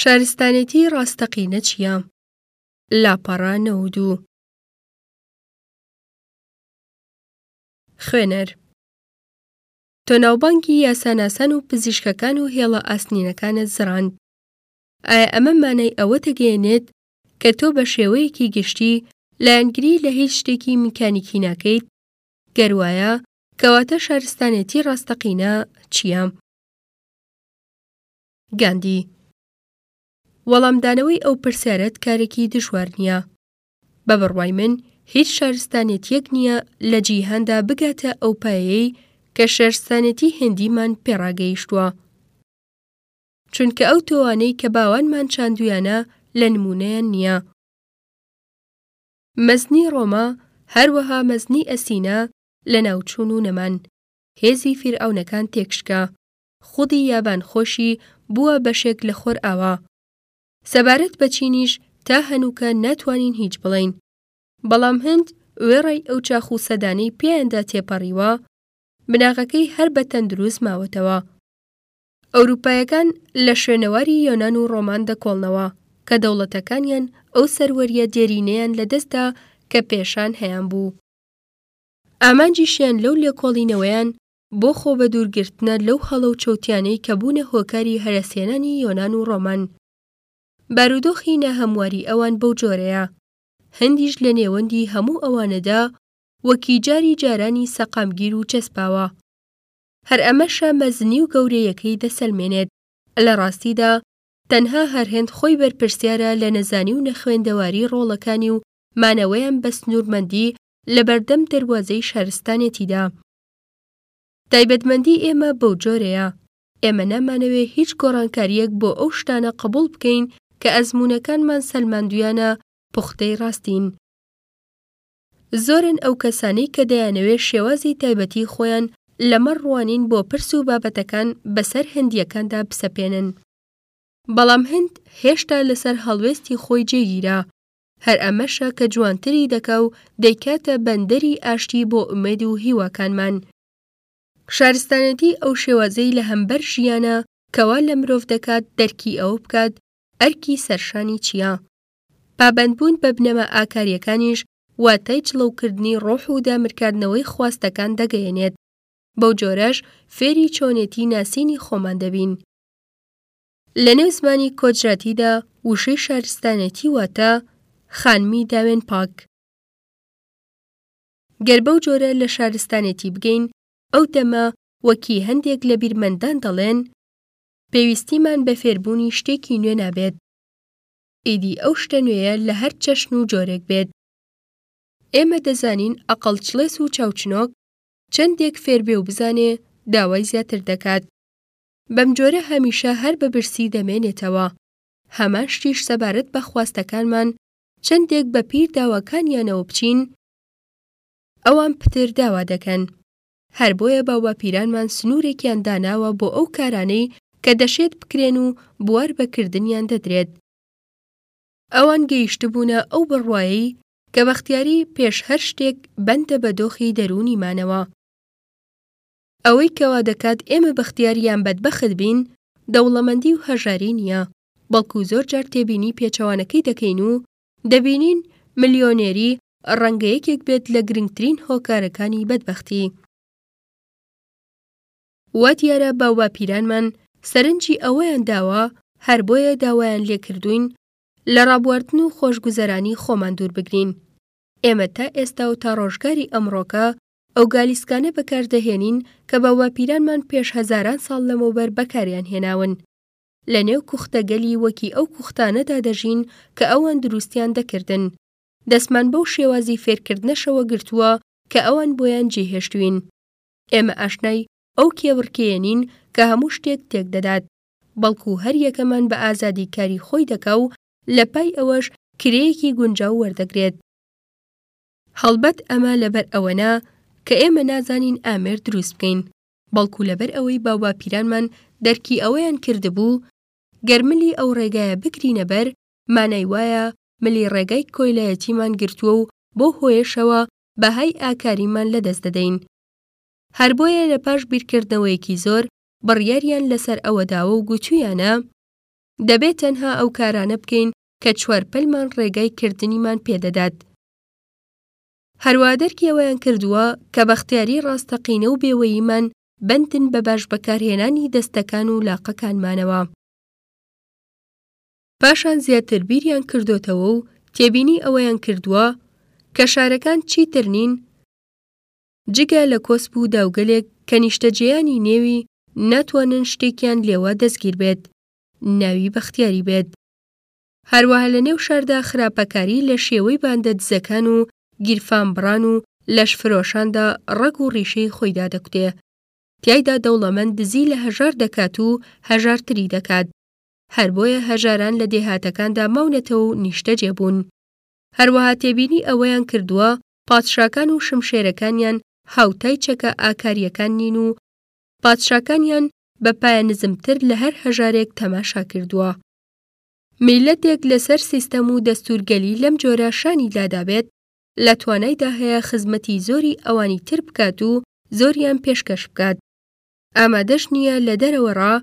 شارستانێتی ڕاستەقینە چییە؟ لاپەڕە نۆ و دوو. خوێنەر تۆ ناوبانگی یاساناسان و پزیشکەکان و هێڵە ئاسنینەکانت زڕاند. ئایا ئەمە مانای ئەوە دەگەیەنێت کە تۆ بە شێوەیەکی گشتی لایەنگری لە هیچ شتێکی میکانیکی ناکەیت؟ گەر وایە، کەواتە شارستانێتی ڕاستەقینە چییە؟ گاندی، وەڵامدانەوەی ئەو پرسیارەت کارێکی دژوار نییە. بە بڕوای من هیچ شارستانێتیەک نییە لە جیهاندا بگاتە ئەو پایەیەی کە شارستانێتی هندیمان پێ ڕاگەیشتووە. چونکە ئەو تۆوانەی کە باوانمان چاندویانە لە نموونەیان نییە. مەزنی ڕۆما، هەروەها مەزنی ئەسینا لەناوچوون و نەمان. هێزی فیرعەونەکان تێکشکا. خودی یابان خۆشی بووە بەشێک لە خۆرئاوا. سەبارەت بە چینیش تا هەنووکە ناتوانین هیچ بڵێین. بەڵام هند وێڕای ئەو چاخ و سەدانەی پێیاندا تێپەڕیوە، بناغەکەی هەر بە تەندروست ماوەتەوە. ئەوروپایەکان لە شوێنەواری یۆنان و ڕۆمان دەکۆڵنەوە، کە دەوڵەتەکانیان ئەو سەروەرییە دێرینەیان لەدەست دا کە پێشان هەیانبوو. ئامانجیشیان لەو لێکۆڵینەوەیان بۆ خۆ بە دوور گرتنە لەو هەڵە و چەوتیانەی کە بوونە هۆکاری هەرەسهێنانی یۆنان و ڕۆمان. بارودۆخی ناهەمواری ئەوان بەو جۆرەیە. هندیش لە نێوەندی هەموو ئەوانەدا وەکی جاری جارانی سەقامگیر و چەسپاوە. هەر ئەمەشە مەزنی و گەورەیەکەی دەسەلمێنێت. لە ڕاستیدا تەنها هەر هند خۆی بەرپرسیارە لە نەزانی و نەخوێندەواری ڕۆڵەکانی و مانەوەیان بە سنوورمەندی لە بەردەم دەروازەی شارستانێتیدا. تایبەتمەندی ئێمە بەو جۆرەیە. ئێمە نامانەوێ هیچ گۆڕانکارییەک بۆ ئەو شتانە قبوڵ بکەین کە ئەزموونەکانمان سەلماندویانە پوختەی ڕاستین. زۆرن ئەو کەسانەی کە دەیانەوێ شێوازی تایبەتی خۆیان لەمەڕ ڕوانین بۆ پرس و بابەتەکان بەسەر هندییەکاندا بسەپێنن. بەڵام هند هێشتا لەسەر هەڵوێستی خۆی جێگیرە. هەر ئەمەشە کە جوانتری دەکا و دەیکاتە بەندەری ئاشتی بۆ ئومێد و هیواکانمان. شارستانێتی ئەو شێوازەی لە هەمبەر ژیانە کەوا لە مرۆڤ دەکات دەرکی ئەوە بکات ئەرکی سەرشانی چییە. پابەندبوون بە بنەما ئاکارییەکانیش واتای جڵەوکردنی ڕۆح و دامرکاندنەوەی خواستەکان دەگەیەنێت. بەو جۆرەش فێری چۆنێتی ناسینی خۆمان دەبین. لەنێو زمانی کۆجراتیدا وشەی شارستانێتی واتە خانمی داوێن پاک. گەر بەو جۆرە لە شارستانێتی بگەین، ئەو دەمە وەکی هەندێک لە بیرمەندان دەڵێن، پێویستیمان بە فێربوونی شتێکی نوێ نابێت، ئیدی ئەو شتە نوێیە لە هەر چەشن و جۆرێک بێت. ئێمە دەزانین ئەقڵچڵێس و چاوچنۆک چەندێک فێربێ و بزانێ داوای زیاتر دەکات. بەمجۆرە هەمیشە هەر بە برسی دەمێنێتەوە. هەمان شتیش سەبارەت بە خواستەکانمان چەندێک بە پیر داواکانیانەوە بچین ئەوان پتر داوا دەکەن. هەر بۆیە باوباپیرانمان سنوورێکیان داناوە بۆ ئەو کارانەی کە دەشێت بکرێن و بوار بە کردنیان دەدرێت. ئەوان گەیشتبوونە ئەو بڕوایەی کە بەختیاری پێش هەر شتێک بەندە بە دۆخی دەروونیمانەوە. ئەوەی کە وا دەکات ئێمە بەختیار یان بەدبەخت بین، دەوڵەمەندی و هەژاری نییە، بەڵکو زۆر جار تێبینی پێچەوانەکەی دەکەین و دەبینین ملیۆنێری ڕەنگە یەکێک بێت لە گرنگترین هۆکارەکانی بەدبەختی. وا دیارە باوباپیرانمان سەرنجی ئەوەیان داوە، هەر بۆیە داوایان لێ کردووین لە ڕابواردن و خۆشگوزەرانی خۆمان دوور بگرین. ئێمە تا ئێستا و تا ڕۆژگاری ئەمڕۆکە ئەو گالیسکانە بەکاردەهێنین کە باوباپیرانمان پێش هەزاران ساڵ لەمەوبەر بەکاریان هێناون. لە نێو کوختەگەلی وەکی ئەو کوختانەدا دەژین کە ئەوان دروستیان دەکردن. دەستمان بەو شێوازی فێرکردنەشەوە گرتووە کە ئەوان بۆیان جێهێشتووین. ئێمە ئاشنای ئەو کێبڕکێیە نین کە هەموو شتێک تێکدەدات، بەڵکو هەر یەکەمان بە ئازادی کاری خۆی دەکا و لە پای ئەوەش کرێیەکی گونجاو وەردەگرێت. هەڵبەت ئەمە لەبەر ئەوەنا کە ئێمە نازانین ئامێر دروست بکەین، بەڵکو لەبەر ئەوەی باوباپیرانمان دەرکی ئەوەیان کردبوو گەر ملی ئەو ڕێگایە بگرینە بەر، مانای وایە ملی ڕێگای کۆیلایەتیمان گرتووە و بەو هۆیەشەوە بەهای ئاکاریمان لەدەست دەدەین. هەر بۆیە لە پاش بیرکردنەوەیەکی زۆر بڕیاریان لەسەر ئەوە داوە و گوتوویانە، دەبێت تەنها ئەو کارانە بکەین کە چوارپەلمان ڕێگای کردنیمان پێدەدات. هەروا دەرکی ئەوەیان کردووە کە بەختیاری ڕاستەقینە و بێوەییمان بەندن بە باش بەکارهێنانی دەستەکان و لاقەکانمانەوە. پاشان زیاتر بیریان کردۆتەوە و تێبینی ئەوەیان کردووە کە شارەکان چیتر نین جگە لە کۆسپ و داوگەلێک کە نیشتەجێیانی نێوی ناتوانن شتێکیان لێوە دەستگیر بێت ناوی بەختیاری بێت. هەروەها لە نێو شاردا خراپەکاری لە شێوەی باندە دزەکان و گیرفانبڕان و لەشفرۆشاندا ڕەگ و ڕیشەی خۆیدا دەکوتێ. تیایدا دەوڵەمەند دزی لە هەژار دەکات و هەژارتری دەکات. هەر بۆیە هەژاران لە دێهاتەکاندا ماونەتەوە و نیشتەجێ بوون. هەروەها تێبینی ئەوەیان کردووە پادشاکان و شمشێرەکانیان هاوتای چەکە ئاکارییەکان نین و پادشاکانیان بە پایە نزمتر لە هەر هەژارێک تەماشا کردووە. میللەتێک لەسەر سیستەم و دەستوورگەلی لەم جۆرە شانی لادابێت، لە توانایدا هەیە خزمەتی زۆری ئەوانی تر بکات و زۆریان پێشکەش بکات. ئامادەش نییە لە دەرەوەڕا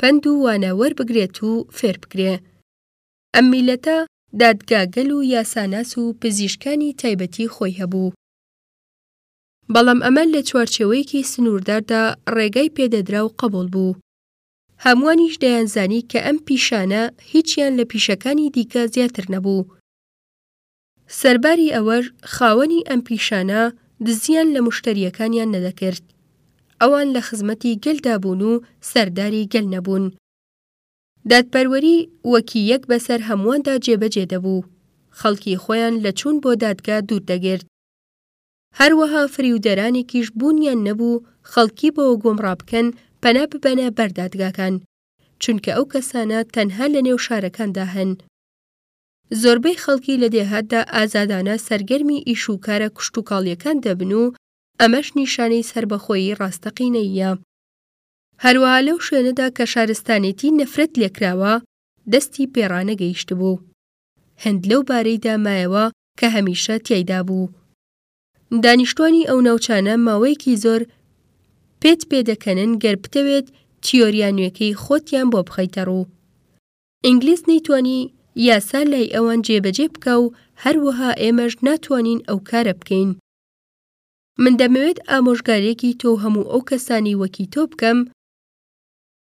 پەند و وانە وەربگرێت و فێر بکرێ. ئەم میللەتە دادگاگەل و یاساناس و پزیشکانی تایبەتی خۆی هەبوو. بەڵام ئەمە لە چوارچێوەیەکی سنوورداردا ڕێگای پێ دەدرا و قبوڵ بوو. هەمووانیش دەیانزانی کە ئەم پیشانە هیچیان لە پیشەکانی دیکە زیاتر نەبوو. سەرباری ئەوەش خاوەنی ئەم پیشانە دزییان لە مشتەرییەکانیان نەدەکرد. ئەوان لە خزمەتی گەلدا بوون و سەرداری گەل نەبوون. دادپەروەری وەکی یەک بەسەر هەموواندا جێبەجێ دەبوو. خەڵکی خۆیان لە چوون بۆ دادگا دوور دەگرت. هەروەها فریودەرانێکیش بوونیان نەبوو خەڵکی بەوە گۆمڕا بکەن پەنا ببەنە بەر دادگاکان، چونکە ئەو کەسانە تەنها لە نێو شارەکاندا هەن. زۆربەی خەڵکی لە دێهاتدا ئازادانە سەرگەرمی ئیش و کارە کشتوکاڵییەکان دەبن و ئەمەش نیشانەی سەربەخۆیی ڕاستەقینەییە. هەروەها لەو شوێنەدا کە شارستانێتی نەفرەت لێکراوە، دەستی پێ ڕانەگەیشتبوو. هەند لەو بارەیدا مایەوە کە هەمیشە تیایدا بوو. دانیشتوانی ئەو ناوچانە ماوەیەکی زۆر پێت پێدەکەنن گەر بتەوێت تیۆریا نوێکەی خۆتیان بۆ بخەیتە ڕوو. ئینگلیس نەیتوانی یاسا لای ئەوان جێبەجێ بکا و هەروەها ئێمەش ناتوانین ئەو کارە بکەین. من دەمەوێت ئامۆژگاریەکی تۆو هەموو ئەو کەسانی وەکی تۆ بکەم،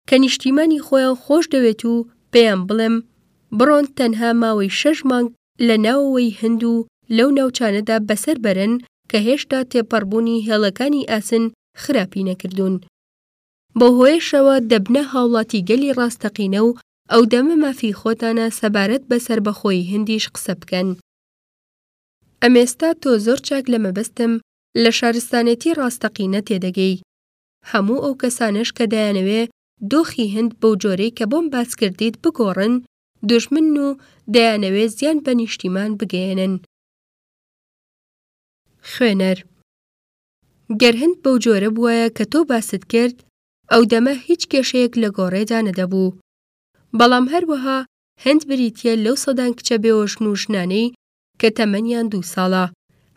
کە نیشتیمانی خۆیان خۆش دەوێت و پێیان بڵێم بڕۆن تەنها ماوەی شەش مانگ لە ناوەوەی هند و لەو ناوچانەدا بەسەر بەرن کە هێشتا تێپەڕبوونی هێڵەکانی ئاسن خراپی نەکردوون. بەو هۆیەشەوە دەبنە هاوڵاتی گەلی ڕاستەقینە و ئەو دەمە مافی خۆتانە سەبارەت بە سەربەخۆیی هندیش قسە بکەن. ئەمێستا تۆ زۆر چاک لە مەبەستم لە شارستانێتی ڕاستەقینە تێدەگەی. هەموو ئەو کەسانەش کە دەیانەوێ دۆخی هند بەو جۆرەی کە بۆم باس کردیت بگۆڕن، دوژمنن و دەیانەوێ زیان بە نیشتیمان بگەیەنن. خوێنەر، گەر هند بەو جۆرە بوایە کە تۆ باست کرد، ئەو دەمە هیچ کێشەیەک لە گۆڕێدا نەدەبوو. بەڵام هەروەها هند بریتییە لەو سەدان کچە بێوەژن و ژنانەی کە تەمەنیان دوو ساڵە.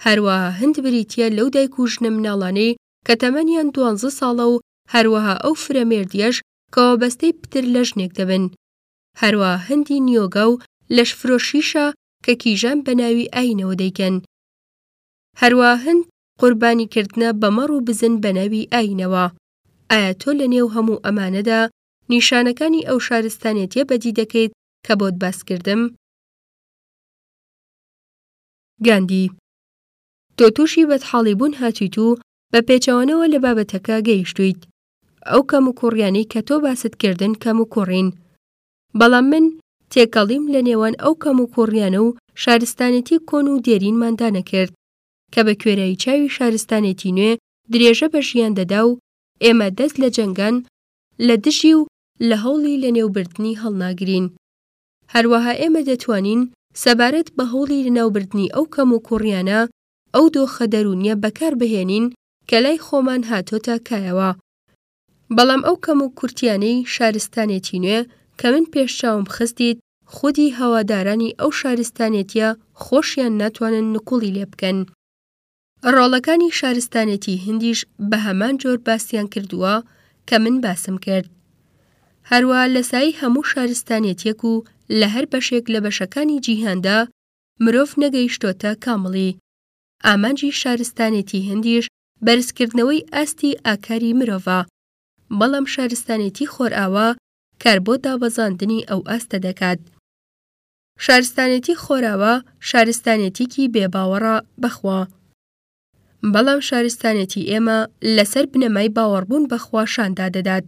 هەروەها هند بریتییە لەو دایک و ژنە مناڵانەی کە تەمەنیان دوانزە ساڵە و هەروەها ئەو فرەمێردیەش کە وابەستەی پتر لە ژنێک دەبن. هەروا هەندی نیۆگا و لەشفرۆشیشە کە کیژان بە ناوی ئاینەوە دەیکەن. هەروا هەند قوربانی کردنە بە مەڕ و بزن بە ناوی ئاینەوە. ئایا تۆ لە نێو هەموو ئەمانەدا نیشانەکانی ئەو شارستانێتیە بەدی دەکەیت کە بۆت باس کردم؟ گاندی. تۆ تووشی بەدحاڵیبوون هاتوویت و بە پێچەوانەوە لە بابەتەکە گەیشتوویت. ئەو کەموکووڕیانەی کە تۆ باست کردن کەموکووڕین. بەڵام من تێکەڵیم لە نێوان ئەو کەموکووڕیانە و شارستانێتی کۆن و دێرینماندا نەکرد کە بە کوێرایی چاوی شارستانێتی نوێ درێژە بە ژیان دەدا و ئێمە دەست لە جەنگان لە دژی و لە هەوڵی لەنێوبردنی هەڵناگرین. هەروەها ئێمە دەتوانین سەبارەت بە هەوڵی لەناوبردنی ئەو کەموکوڕییانە ئەو دۆخە دەروونییە بەکار بهێنین کە لای خۆمان هاتۆتە کایەوە. بەڵام ئەو کەموکورتییانەی شارستانێتی نوێ کە من پێش چاوم خستیت، خودی هەوادارانی ئەو شارستانێتییە خۆشیان ناتوانن نکوڵی لێ بکەن. ڕۆڵەکانی شارستانێتی هندیش بە هەمان جۆر باسیان کردووە کە من باسم کرد. هەروە لەسایی هەموو شارستانێتیەک و لە هەر بەشێک لە بەشەکانی جیهاندا مرۆڤ نەگەیشتۆتە کامڵی. ئامانجی شارستانێتی هندیش بەرزکردنەوەی ئاستی ئاکاری مرۆڤە. بەڵام شارستانێتی خۆرئاوا کار بۆ دابەزاندنی ئەو ئاستە دەکات. شارستانێتی خۆراوا شارستانێتیکی بێ باوەڕە بەخوا. بەڵام شارستانێتی ئێمە لەسەر بنەمای باوەڕبوون بەخوا شاندا دەدات.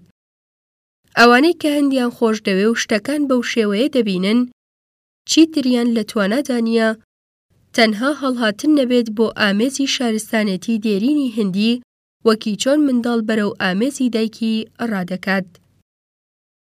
ئەوانەی کە هەندیان خۆش دەوێ و شتەکان بەو شێوەیە دەبینن چیتریان لە توانادا نییە تەنها هەڵهاتن نەبێت بۆ ئامێزی شارستانێتی دێرینی هندی وەکی چۆن منداڵ بەرەو ئامێزی دایکی ڕادەکات.